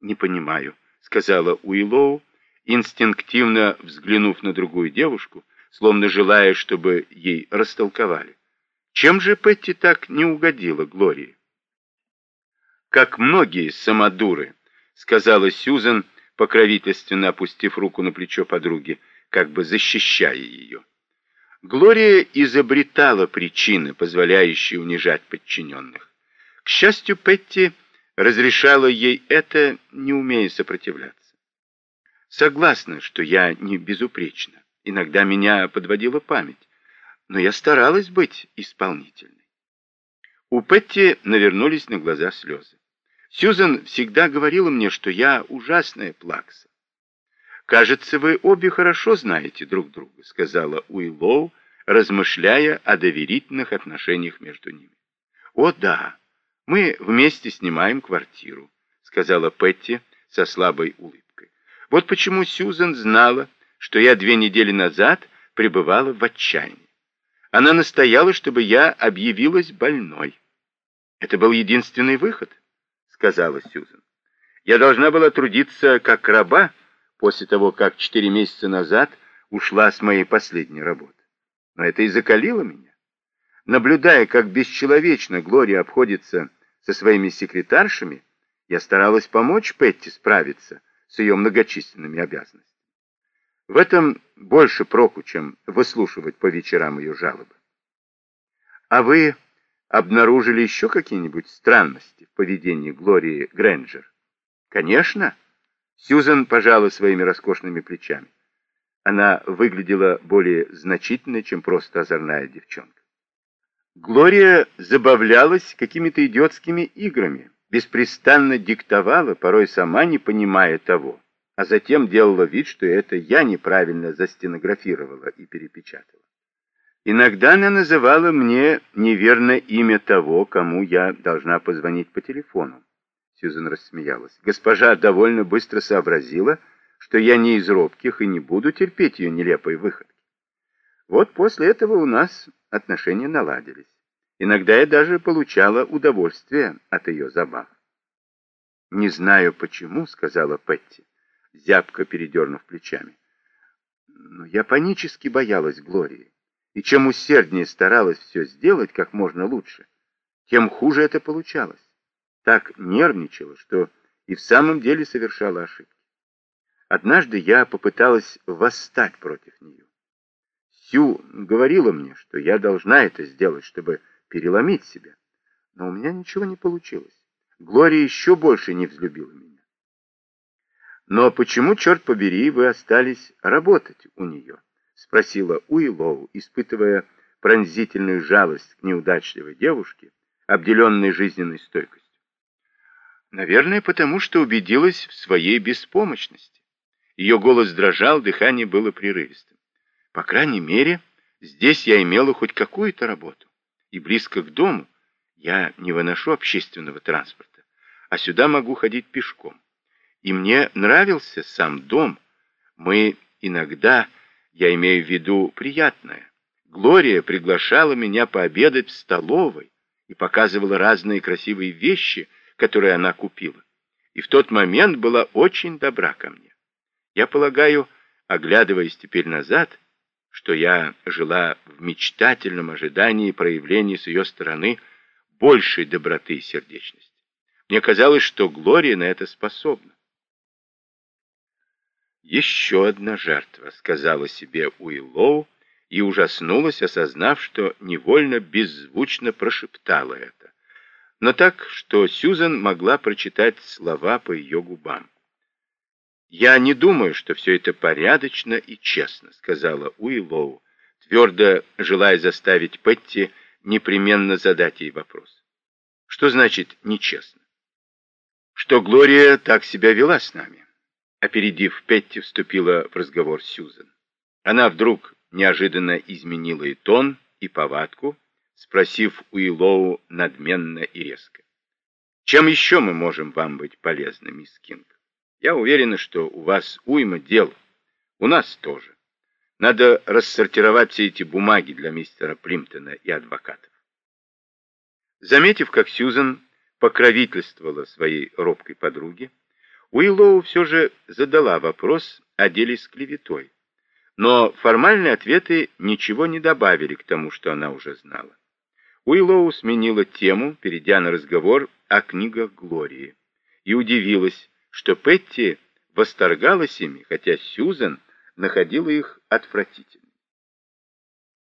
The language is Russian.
«Не понимаю», — сказала Уиллоу, инстинктивно взглянув на другую девушку, словно желая, чтобы ей растолковали. Чем же Петти так не угодила Глории? «Как многие самодуры», — сказала Сьюзен, покровительственно опустив руку на плечо подруги, как бы защищая ее. Глория изобретала причины, позволяющие унижать подчиненных. К счастью, Петти разрешала ей это, не умея сопротивляться. Согласна, что я не безупречна. Иногда меня подводила память, но я старалась быть исполнительной. У Петти навернулись на глаза слезы. Сьюзан всегда говорила мне, что я ужасная плакса. «Кажется, вы обе хорошо знаете друг друга», — сказала Уиллоу, размышляя о доверительных отношениях между ними. «О, да, мы вместе снимаем квартиру», — сказала Петти со слабой улыбкой. «Вот почему Сьюзан знала, что я две недели назад пребывала в отчаянии. Она настояла, чтобы я объявилась больной. Это был единственный выход», — сказала Сьюзан. «Я должна была трудиться как раба, после того, как четыре месяца назад ушла с моей последней работы. Но это и закалило меня. Наблюдая, как бесчеловечно Глория обходится со своими секретаршами, я старалась помочь Петти справиться с ее многочисленными обязанностями. В этом больше проку, чем выслушивать по вечерам ее жалобы. А вы обнаружили еще какие-нибудь странности в поведении Глории Грэнджер? Конечно. Сьюзен пожала своими роскошными плечами. Она выглядела более значительной, чем просто озорная девчонка. Глория забавлялась какими-то идиотскими играми, беспрестанно диктовала, порой сама не понимая того, а затем делала вид, что это я неправильно застенографировала и перепечатала. Иногда она называла мне неверно имя того, кому я должна позвонить по телефону. Сьюзен рассмеялась. Госпожа довольно быстро сообразила, что я не из робких и не буду терпеть ее нелепой выходки. Вот после этого у нас отношения наладились. Иногда я даже получала удовольствие от ее забав. «Не знаю почему», — сказала Петти, зябко передернув плечами. «Но я панически боялась Глории, и чем усерднее старалась все сделать как можно лучше, тем хуже это получалось так нервничала, что и в самом деле совершала ошибки. Однажды я попыталась восстать против нее. Сю говорила мне, что я должна это сделать, чтобы переломить себя. Но у меня ничего не получилось. Глория еще больше не взлюбила меня. «Но почему, черт побери, вы остались работать у нее?» — спросила Уиллоу, испытывая пронзительную жалость к неудачливой девушке, обделенной жизненной стойкостью. Наверное, потому что убедилась в своей беспомощности. Ее голос дрожал, дыхание было прерывистым. По крайней мере, здесь я имела хоть какую-то работу. И близко к дому я не выношу общественного транспорта, а сюда могу ходить пешком. И мне нравился сам дом. Мы иногда, я имею в виду приятное, Глория приглашала меня пообедать в столовой и показывала разные красивые вещи, которые она купила, и в тот момент была очень добра ко мне. Я полагаю, оглядываясь теперь назад, что я жила в мечтательном ожидании проявлений с ее стороны большей доброты и сердечности. Мне казалось, что Глория на это способна. «Еще одна жертва», — сказала себе Уиллоу, и ужаснулась, осознав, что невольно беззвучно прошептала это но так, что Сьюзен могла прочитать слова по ее губам. «Я не думаю, что все это порядочно и честно», — сказала Уиллоу, твердо желая заставить Петти непременно задать ей вопрос. «Что значит нечестно?» «Что Глория так себя вела с нами?» Опередив Петти, вступила в разговор Сьюзен. Она вдруг неожиданно изменила и тон, и повадку, спросив Уиллоу надменно и резко. «Чем еще мы можем вам быть полезны, мисс Кинг? Я уверена, что у вас уйма дел. У нас тоже. Надо рассортировать все эти бумаги для мистера Плимптона и адвокатов». Заметив, как Сьюзен покровительствовала своей робкой подруге, Уиллоу все же задала вопрос о деле с клеветой. Но формальные ответы ничего не добавили к тому, что она уже знала. Уиллоу сменила тему, перейдя на разговор о книгах Глории, и удивилась, что Петти восторгалась ими, хотя Сьюзен находила их отвратительными.